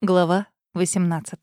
Глава 18.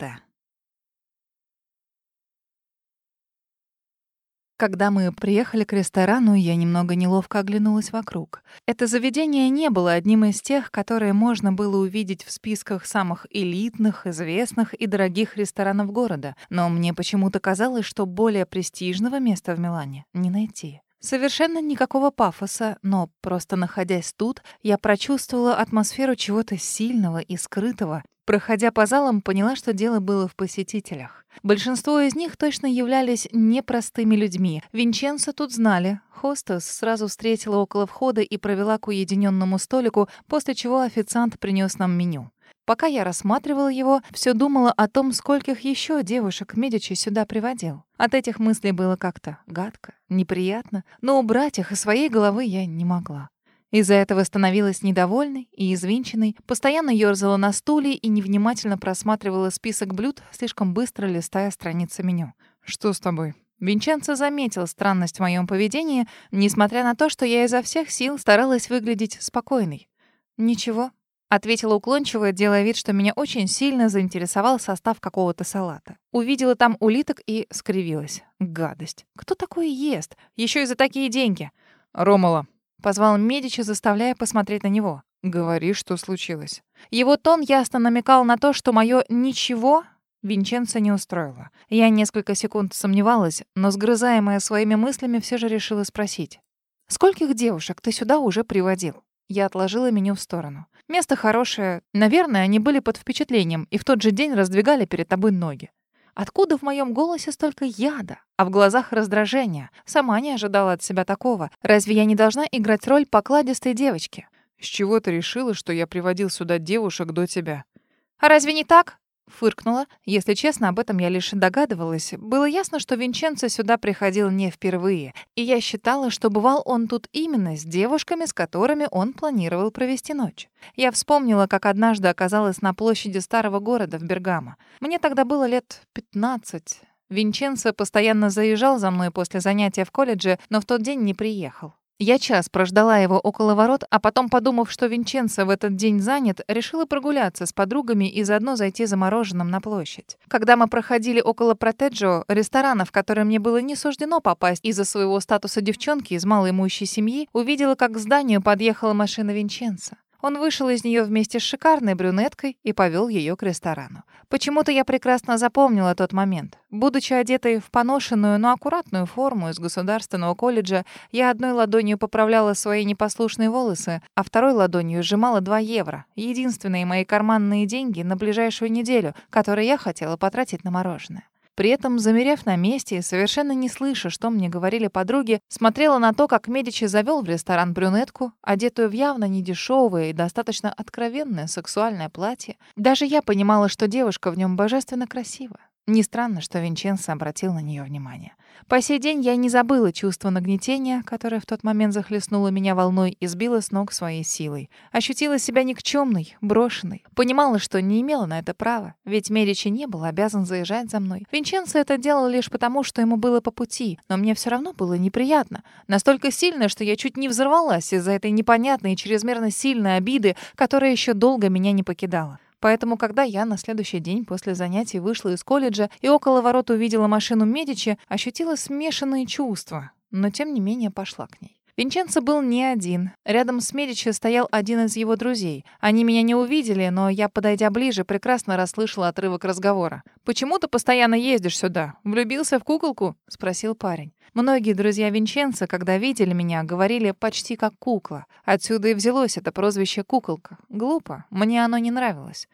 Когда мы приехали к ресторану, я немного неловко оглянулась вокруг. Это заведение не было одним из тех, которые можно было увидеть в списках самых элитных, известных и дорогих ресторанов города, но мне почему-то казалось, что более престижного места в Милане не найти. Совершенно никакого пафоса, но просто находясь тут, я прочувствовала атмосферу чего-то сильного и скрытого, Проходя по залам, поняла, что дело было в посетителях. Большинство из них точно являлись непростыми людьми. Винченцо тут знали. Хостес сразу встретила около входа и провела к уединенному столику, после чего официант принес нам меню. Пока я рассматривала его, все думала о том, скольких еще девушек Медичи сюда приводил. От этих мыслей было как-то гадко, неприятно, но убрать их из своей головы я не могла. Из-за этого становилась недовольной и извинченной, постоянно ёрзала на стуле и невнимательно просматривала список блюд, слишком быстро листая страницы меню. «Что с тобой?» Винченцо заметил странность в моем поведении, несмотря на то, что я изо всех сил старалась выглядеть спокойной. «Ничего», — ответила уклончиво, делая вид, что меня очень сильно заинтересовал состав какого-то салата. Увидела там улиток и скривилась. Гадость. Кто такое ест? Еще и за такие деньги. «Ромала, Позвал Медичи, заставляя посмотреть на него. «Говори, что случилось». Его тон ясно намекал на то, что мое «ничего» Винченца не устроило. Я несколько секунд сомневалась, но, сгрызаемая своими мыслями, все же решила спросить. «Скольких девушек ты сюда уже приводил?» Я отложила меню в сторону. «Место хорошее. Наверное, они были под впечатлением и в тот же день раздвигали перед тобой ноги. Откуда в моем голосе столько яда, а в глазах раздражения? Сама не ожидала от себя такого. Разве я не должна играть роль покладистой девочки? С чего ты решила, что я приводил сюда девушек до тебя? А разве не так? Фыркнула. Если честно, об этом я лишь догадывалась. Было ясно, что Винченцо сюда приходил не впервые, и я считала, что бывал он тут именно с девушками, с которыми он планировал провести ночь. Я вспомнила, как однажды оказалась на площади старого города в Бергамо. Мне тогда было лет 15. Винченцо постоянно заезжал за мной после занятия в колледже, но в тот день не приехал. Я час прождала его около ворот, а потом, подумав, что Винченцо в этот день занят, решила прогуляться с подругами и заодно зайти за мороженым на площадь. Когда мы проходили около Протеджо, ресторана, в который мне было не суждено попасть из-за своего статуса девчонки из малоимущей семьи, увидела, как к зданию подъехала машина Винченцо. Он вышел из нее вместе с шикарной брюнеткой и повел ее к ресторану. Почему-то я прекрасно запомнила тот момент. Будучи одетой в поношенную, но аккуратную форму из государственного колледжа, я одной ладонью поправляла свои непослушные волосы, а второй ладонью сжимала 2 евро, единственные мои карманные деньги на ближайшую неделю, которые я хотела потратить на мороженое. При этом, замерев на месте и совершенно не слыша, что мне говорили подруги, смотрела на то, как Медичи завел в ресторан брюнетку, одетую в явно недешевое и достаточно откровенное сексуальное платье. Даже я понимала, что девушка в нем божественно красива. Не странно, что Винченцо обратил на нее внимание. По сей день я не забыла чувство нагнетения, которое в тот момент захлестнуло меня волной и сбило с ног своей силой. Ощутила себя никчемной, брошенной. Понимала, что не имела на это права, ведь Медичи не был обязан заезжать за мной. Винченцо это делал лишь потому, что ему было по пути, но мне все равно было неприятно. Настолько сильно, что я чуть не взорвалась из-за этой непонятной и чрезмерно сильной обиды, которая еще долго меня не покидала. Поэтому, когда я на следующий день после занятий вышла из колледжа и около ворот увидела машину Медичи, ощутила смешанные чувства, но тем не менее пошла к ней. Винченцо был не один. Рядом с Медичи стоял один из его друзей. Они меня не увидели, но я, подойдя ближе, прекрасно расслышала отрывок разговора. «Почему ты постоянно ездишь сюда? Влюбился в куколку?» — спросил парень. Многие друзья Винченца, когда видели меня, говорили почти как кукла. Отсюда и взялось это прозвище «куколка». Глупо, мне оно не нравилось.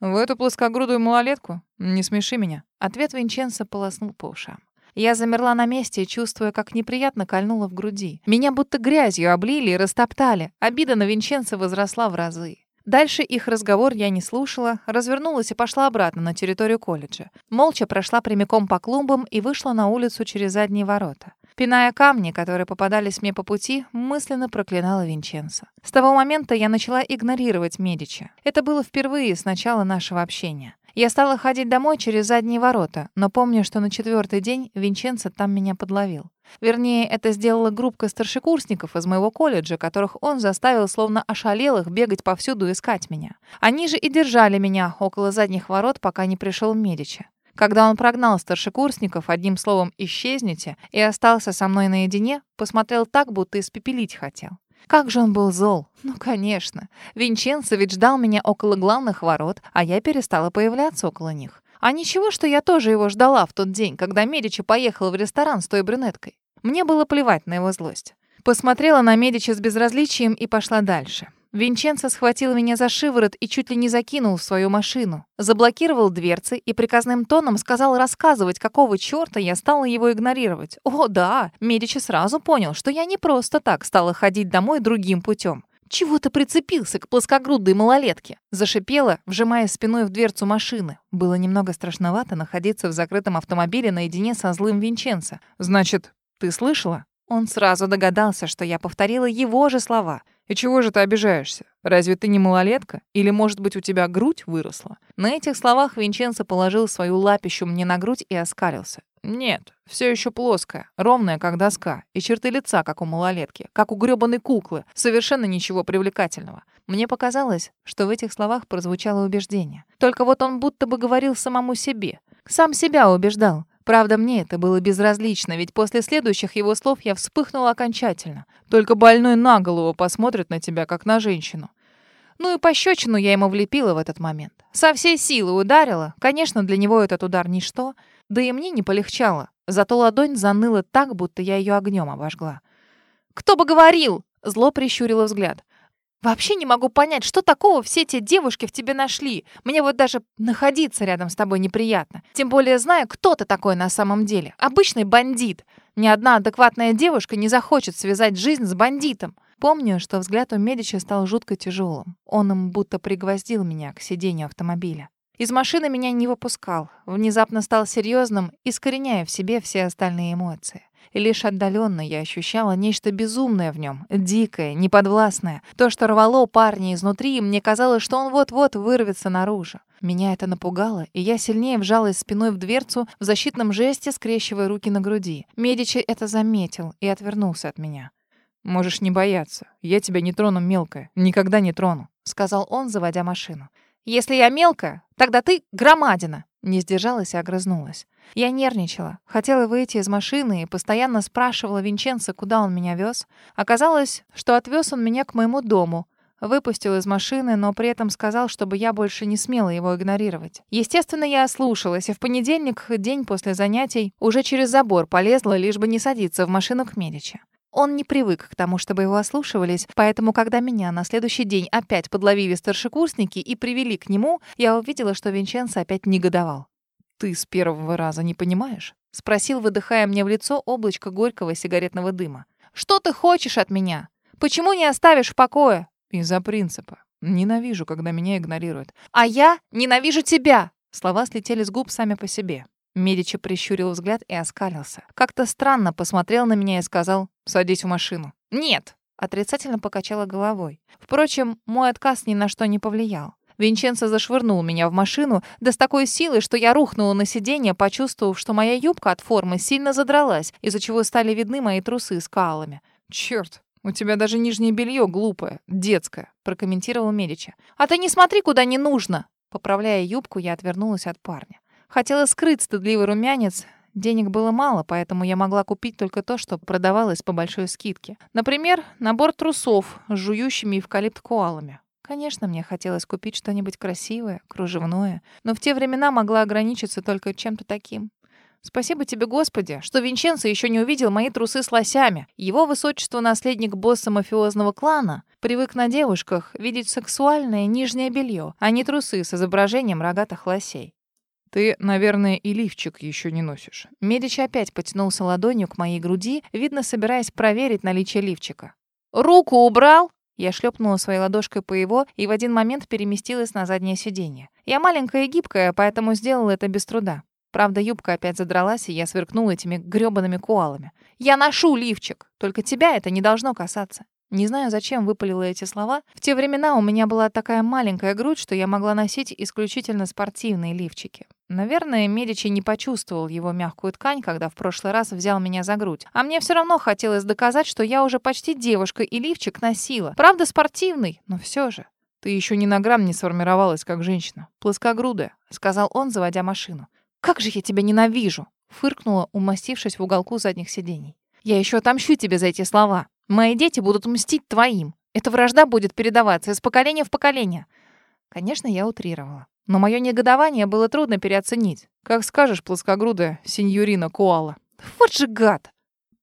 «В эту плоскогрудую малолетку? Не смеши меня». Ответ Винченца полоснул по ушам. Я замерла на месте, чувствуя, как неприятно кольнуло в груди. Меня будто грязью облили и растоптали. Обида на Винченца возросла в разы. Дальше их разговор я не слушала, развернулась и пошла обратно на территорию колледжа. Молча прошла прямиком по клумбам и вышла на улицу через задние ворота. Пиная камни, которые попадались мне по пути, мысленно проклинала Винченцо. С того момента я начала игнорировать Медича. Это было впервые с начала нашего общения. Я стала ходить домой через задние ворота, но помню, что на четвертый день Винченцо там меня подловил. Вернее, это сделала группка старшекурсников из моего колледжа, которых он заставил словно ошалелых бегать повсюду искать меня. Они же и держали меня около задних ворот, пока не пришел Медичи. Когда он прогнал старшекурсников, одним словом «исчезните», и остался со мной наедине, посмотрел так, будто испепелить хотел. Как же он был зол. Ну, конечно. Винченцо ведь ждал меня около главных ворот, а я перестала появляться около них. А ничего, что я тоже его ждала в тот день, когда Медичи поехала в ресторан с той брюнеткой. Мне было плевать на его злость. Посмотрела на Медичи с безразличием и пошла дальше. Винченцо схватил меня за шиворот и чуть ли не закинул в свою машину. Заблокировал дверцы и приказным тоном сказал рассказывать, какого чёрта я стала его игнорировать. О, да, Медичи сразу понял, что я не просто так стала ходить домой другим путем. «Чего ты прицепился к плоскогрудой малолетке?» Зашипела, вжимая спиной в дверцу машины. Было немного страшновато находиться в закрытом автомобиле наедине со злым Винченцо. «Значит, ты слышала?» Он сразу догадался, что я повторила его же слова. «И чего же ты обижаешься? Разве ты не малолетка? Или, может быть, у тебя грудь выросла?» На этих словах Винченцо положил свою лапищу мне на грудь и оскалился. «Нет, все еще плоская, ровная, как доска, и черты лица, как у малолетки, как у грёбаной куклы, совершенно ничего привлекательного». Мне показалось, что в этих словах прозвучало убеждение. Только вот он будто бы говорил самому себе. Сам себя убеждал. Правда, мне это было безразлично, ведь после следующих его слов я вспыхнула окончательно. Только больной на голову посмотрит на тебя, как на женщину. Ну и пощечину я ему влепила в этот момент. Со всей силы ударила. Конечно, для него этот удар ничто. Да и мне не полегчало. Зато ладонь заныла так, будто я ее огнем обожгла. «Кто бы говорил!» Зло прищурило взгляд. Вообще не могу понять, что такого все эти девушки в тебе нашли. Мне вот даже находиться рядом с тобой неприятно. Тем более зная, кто ты такой на самом деле. Обычный бандит. Ни одна адекватная девушка не захочет связать жизнь с бандитом. Помню, что взгляд у Медича стал жутко тяжелым. Он им будто пригвоздил меня к сиденью автомобиля. Из машины меня не выпускал. Внезапно стал серьезным, искореняя в себе все остальные эмоции лишь отдаленно я ощущала нечто безумное в нем, дикое, неподвластное. То, что рвало парня изнутри, мне казалось, что он вот-вот вырвется наружу. Меня это напугало, и я сильнее вжалась спиной в дверцу, в защитном жесте скрещивая руки на груди. Медичи это заметил и отвернулся от меня. «Можешь не бояться. Я тебя не трону, мелкая. Никогда не трону», — сказал он, заводя машину. «Если я мелкая, тогда ты громадина», — не сдержалась и огрызнулась. Я нервничала, хотела выйти из машины и постоянно спрашивала Винченца, куда он меня вез. Оказалось, что отвез он меня к моему дому. Выпустил из машины, но при этом сказал, чтобы я больше не смела его игнорировать. Естественно, я ослушалась, и в понедельник, день после занятий, уже через забор полезла, лишь бы не садиться в машину к Медичи. Он не привык к тому, чтобы его ослушивались, поэтому, когда меня на следующий день опять подловили старшекурсники и привели к нему, я увидела, что Винченцо опять негодовал ты с первого раза не понимаешь?» — спросил, выдыхая мне в лицо облачко горького сигаретного дыма. «Что ты хочешь от меня? Почему не оставишь в покое?» «Из-за принципа. Ненавижу, когда меня игнорируют». «А я ненавижу тебя!» Слова слетели с губ сами по себе. Медичи прищурил взгляд и оскалился. Как-то странно посмотрел на меня и сказал «Садись в машину». «Нет!» Отрицательно покачала головой. Впрочем, мой отказ ни на что не повлиял. Винченцо зашвырнул меня в машину, да с такой силой, что я рухнула на сиденье, почувствовав, что моя юбка от формы сильно задралась, из-за чего стали видны мои трусы с калами. «Чёрт, у тебя даже нижнее белье глупое, детское», — прокомментировал Медичи. «А ты не смотри, куда не нужно!» Поправляя юбку, я отвернулась от парня. Хотела скрыть стыдливый румянец, Денег было мало, поэтому я могла купить только то, что продавалось по большой скидке. Например, набор трусов с жующими эвкалипт-коалами. Конечно, мне хотелось купить что-нибудь красивое, кружевное, но в те времена могла ограничиться только чем-то таким. Спасибо тебе, Господи, что Винченцо еще не увидел мои трусы с лосями. Его высочество, наследник босса мафиозного клана, привык на девушках видеть сексуальное нижнее белье, а не трусы с изображением рогатых лосей. Ты, наверное, и лифчик еще не носишь. Медич опять потянулся ладонью к моей груди, видно, собираясь проверить наличие лифчика. «Руку убрал!» Я шлепнула своей ладошкой по его и в один момент переместилась на заднее сиденье. Я маленькая и гибкая, поэтому сделала это без труда. Правда, юбка опять задралась, и я сверкнула этими грёбаными куалами. «Я ношу лифчик! Только тебя это не должно касаться!» Не знаю, зачем выпалила эти слова. В те времена у меня была такая маленькая грудь, что я могла носить исключительно спортивные лифчики. Наверное, Медичи не почувствовал его мягкую ткань, когда в прошлый раз взял меня за грудь. А мне все равно хотелось доказать, что я уже почти девушка и лифчик носила. Правда, спортивный, но все же. «Ты еще ни на грамм не сформировалась как женщина. Плоскогрудая», — сказал он, заводя машину. «Как же я тебя ненавижу!» — фыркнула, умастившись в уголку задних сидений. «Я еще отомщу тебе за эти слова. Мои дети будут мстить твоим. Эта вражда будет передаваться из поколения в поколение». Конечно, я утрировала. Но мое негодование было трудно переоценить. «Как скажешь, плоскогрудая, сеньорина Коала». «Вот же гад!»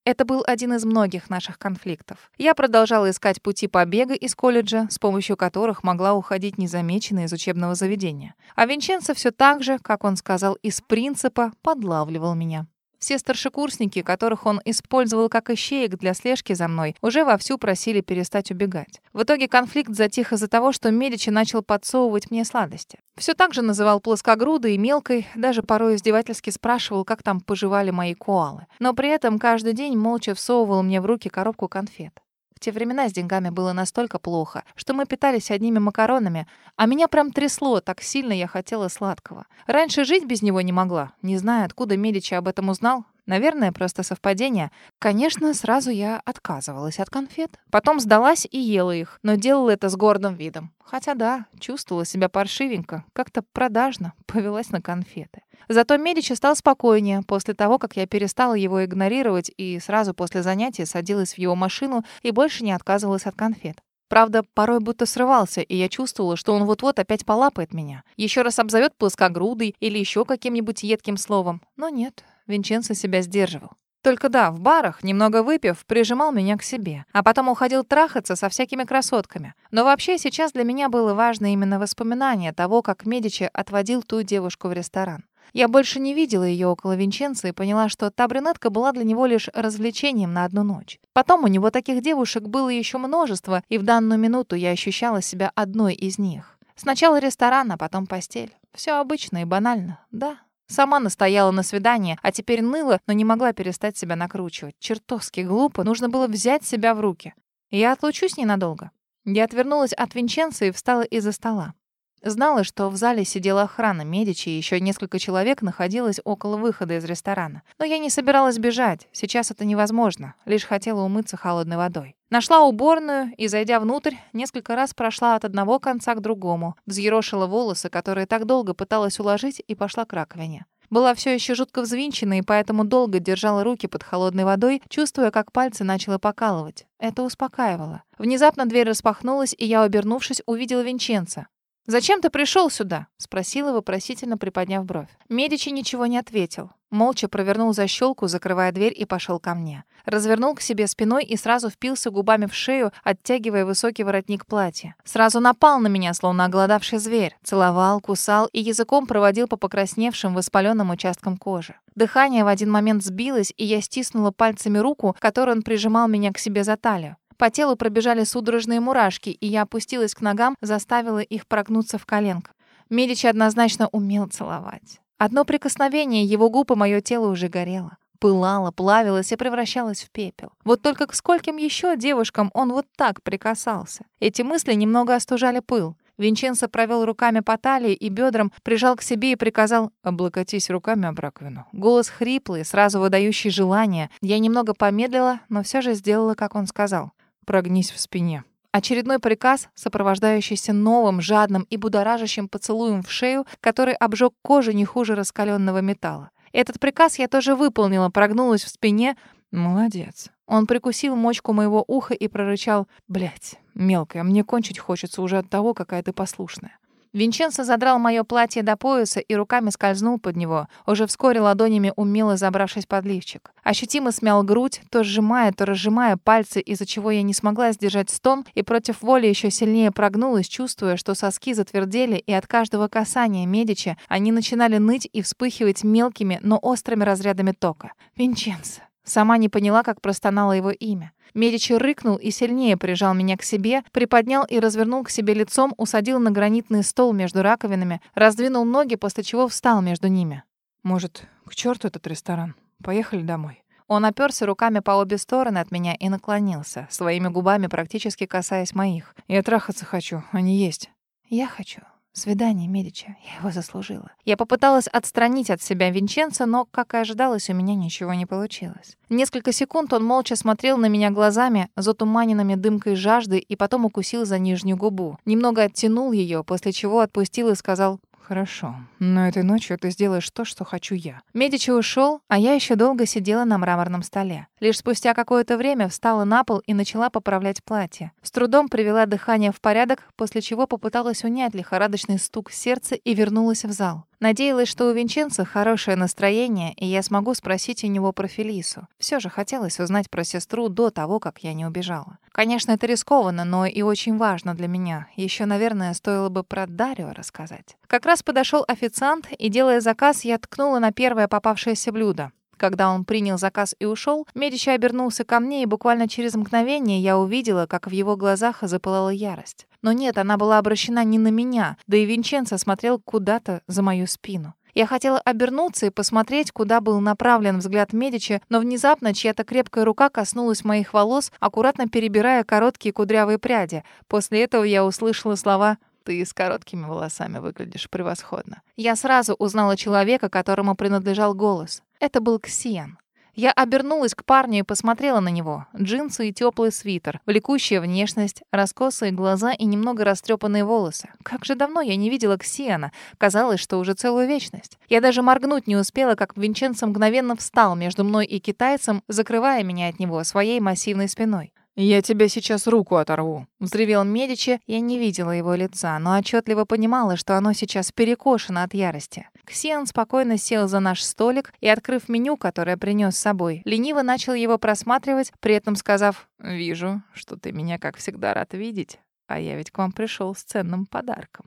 Это был один из многих наших конфликтов. Я продолжала искать пути побега из колледжа, с помощью которых могла уходить незамеченной из учебного заведения. А Винченцо все так же, как он сказал, из принципа подлавливал меня. Все старшекурсники, которых он использовал как ищеек для слежки за мной, уже вовсю просили перестать убегать. В итоге конфликт затих из-за того, что Медичи начал подсовывать мне сладости. Все так же называл плоскогрудой и мелкой, даже порой издевательски спрашивал, как там поживали мои коалы. Но при этом каждый день молча всовывал мне в руки коробку конфет. В те времена с деньгами было настолько плохо, что мы питались одними макаронами, а меня прям трясло, так сильно я хотела сладкого. Раньше жить без него не могла. Не знаю, откуда Медичи об этом узнал. Наверное, просто совпадение. Конечно, сразу я отказывалась от конфет. Потом сдалась и ела их, но делала это с гордым видом. Хотя да, чувствовала себя паршивенько, как-то продажно, повелась на конфеты. Зато Медичи стал спокойнее после того, как я перестала его игнорировать и сразу после занятия садилась в его машину и больше не отказывалась от конфет. Правда, порой будто срывался, и я чувствовала, что он вот-вот опять полапает меня. Еще раз обзовет плоскогрудый или еще каким-нибудь едким словом. Но нет, Винченцо себя сдерживал. Только да, в барах, немного выпив, прижимал меня к себе, а потом уходил трахаться со всякими красотками. Но вообще сейчас для меня было важно именно воспоминание того, как Медичи отводил ту девушку в ресторан. Я больше не видела ее около Винченца и поняла, что та брюнетка была для него лишь развлечением на одну ночь. Потом у него таких девушек было еще множество, и в данную минуту я ощущала себя одной из них. Сначала ресторан, а потом постель. Все обычно и банально, да. Сама настояла на свидание, а теперь ныла, но не могла перестать себя накручивать. Чертовски глупо, нужно было взять себя в руки. Я отлучусь ненадолго. Я отвернулась от Винченца и встала из-за стола. Знала, что в зале сидела охрана Медичи, и еще несколько человек находилось около выхода из ресторана. Но я не собиралась бежать. Сейчас это невозможно. Лишь хотела умыться холодной водой. Нашла уборную и, зайдя внутрь, несколько раз прошла от одного конца к другому, взъерошила волосы, которые так долго пыталась уложить, и пошла к раковине. Была все еще жутко взвинчена, и поэтому долго держала руки под холодной водой, чувствуя, как пальцы начало покалывать. Это успокаивало. Внезапно дверь распахнулась, и я, обернувшись, увидела Винченца. «Зачем ты пришел сюда?» — спросила, вопросительно приподняв бровь. Медичи ничего не ответил. Молча провернул защелку, закрывая дверь, и пошел ко мне. Развернул к себе спиной и сразу впился губами в шею, оттягивая высокий воротник платья. Сразу напал на меня, словно оголодавший зверь. Целовал, кусал и языком проводил по покрасневшим, воспаленным участкам кожи. Дыхание в один момент сбилось, и я стиснула пальцами руку, которой он прижимал меня к себе за талию. По телу пробежали судорожные мурашки, и я опустилась к ногам, заставила их прогнуться в коленках. Медичи однозначно умел целовать. Одно прикосновение его губ и мое тело уже горело. Пылало, плавилось и превращалось в пепел. Вот только к скольким еще девушкам он вот так прикасался. Эти мысли немного остужали пыл. Винченцо провел руками по талии и бедрам, прижал к себе и приказал «облокотись руками об раковину». Голос хриплый, сразу выдающий желание. Я немного помедлила, но все же сделала, как он сказал прогнись в спине. Очередной приказ, сопровождающийся новым, жадным и будоражащим поцелуем в шею, который обжег кожу не хуже раскаленного металла. Этот приказ я тоже выполнила, прогнулась в спине. Молодец. Он прикусил мочку моего уха и прорычал «Блядь, мелкая, мне кончить хочется уже от того, какая ты послушная». Винченцо задрал мое платье до пояса и руками скользнул под него, уже вскоре ладонями умело забравшись под лифчик. Ощутимо смял грудь, то сжимая, то разжимая пальцы, из-за чего я не смогла сдержать стон и против воли еще сильнее прогнулась, чувствуя, что соски затвердели, и от каждого касания Медичи они начинали ныть и вспыхивать мелкими, но острыми разрядами тока. «Винченцо!» Сама не поняла, как простонало его имя. Медичи рыкнул и сильнее прижал меня к себе, приподнял и развернул к себе лицом, усадил на гранитный стол между раковинами, раздвинул ноги, после чего встал между ними. «Может, к черту этот ресторан? Поехали домой». Он оперся руками по обе стороны от меня и наклонился, своими губами практически касаясь моих. «Я трахаться хочу, а не есть». «Я хочу. Свидание Медичи. Я его заслужила. Я попыталась отстранить от себя Винченца, но, как и ожидалось, у меня ничего не получилось. Несколько секунд он молча смотрел на меня глазами, затуманенными дымкой жажды, и потом укусил за нижнюю губу. Немного оттянул ее, после чего отпустил и сказал Хорошо, но этой ночью ты сделаешь то, что хочу я. Медичи ушел, а я еще долго сидела на мраморном столе. Лишь спустя какое-то время встала на пол и начала поправлять платье. С трудом привела дыхание в порядок, после чего попыталась унять лихорадочный стук в сердце и вернулась в зал. Надеялась, что у Винченца хорошее настроение, и я смогу спросить у него про Фелису. Все же хотелось узнать про сестру до того, как я не убежала. Конечно, это рискованно, но и очень важно для меня. Еще, наверное, стоило бы про Дарио рассказать. Как раз подошел официант, и, делая заказ, я ткнула на первое попавшееся блюдо. Когда он принял заказ и ушел, Медичи обернулся ко мне, и буквально через мгновение я увидела, как в его глазах запылала ярость. Но нет, она была обращена не на меня, да и Винченцо смотрел куда-то за мою спину. Я хотела обернуться и посмотреть, куда был направлен взгляд Медичи, но внезапно чья-то крепкая рука коснулась моих волос, аккуратно перебирая короткие кудрявые пряди. После этого я услышала слова «Ты с короткими волосами выглядишь превосходно». Я сразу узнала человека, которому принадлежал голос. Это был Ксиан. Я обернулась к парню и посмотрела на него. Джинсы и теплый свитер, влекущая внешность, раскосые глаза и немного растрепанные волосы. Как же давно я не видела Ксиана. Казалось, что уже целую вечность. Я даже моргнуть не успела, как Винченцо мгновенно встал между мной и китайцем, закрывая меня от него своей массивной спиной. «Я тебе сейчас руку оторву», — взревел Медичи. Я не видела его лица, но отчетливо понимала, что оно сейчас перекошено от ярости. Ксиан спокойно сел за наш столик и, открыв меню, которое принес с собой, лениво начал его просматривать, при этом сказав «Вижу, что ты меня, как всегда, рад видеть, а я ведь к вам пришел с ценным подарком».